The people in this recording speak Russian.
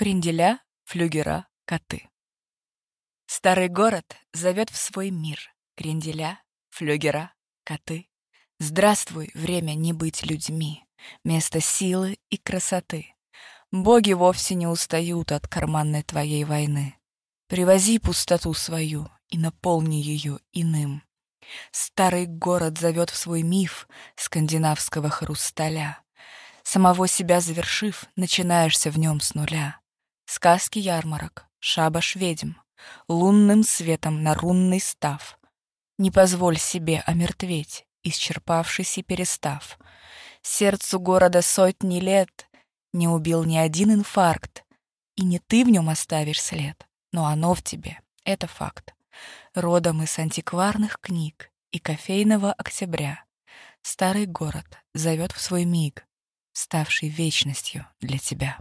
Кренделя, флюгера, коты. Старый город зовет в свой мир. Кренделя, флюгера, коты. Здравствуй, время не быть людьми, место силы и красоты. Боги вовсе не устают от карманной твоей войны. Привози пустоту свою и наполни ее иным. Старый город зовет в свой миф скандинавского хрусталя. Самого себя завершив, начинаешься в нем с нуля. Сказки ярмарок, шабаш ведьм, Лунным светом на рунный став. Не позволь себе омертветь, исчерпавшись и перестав. Сердцу города сотни лет не убил ни один инфаркт, И не ты в нем оставишь след, но оно в тебе, это факт. Родом из антикварных книг и кофейного октября Старый город зовет в свой миг, ставший вечностью для тебя.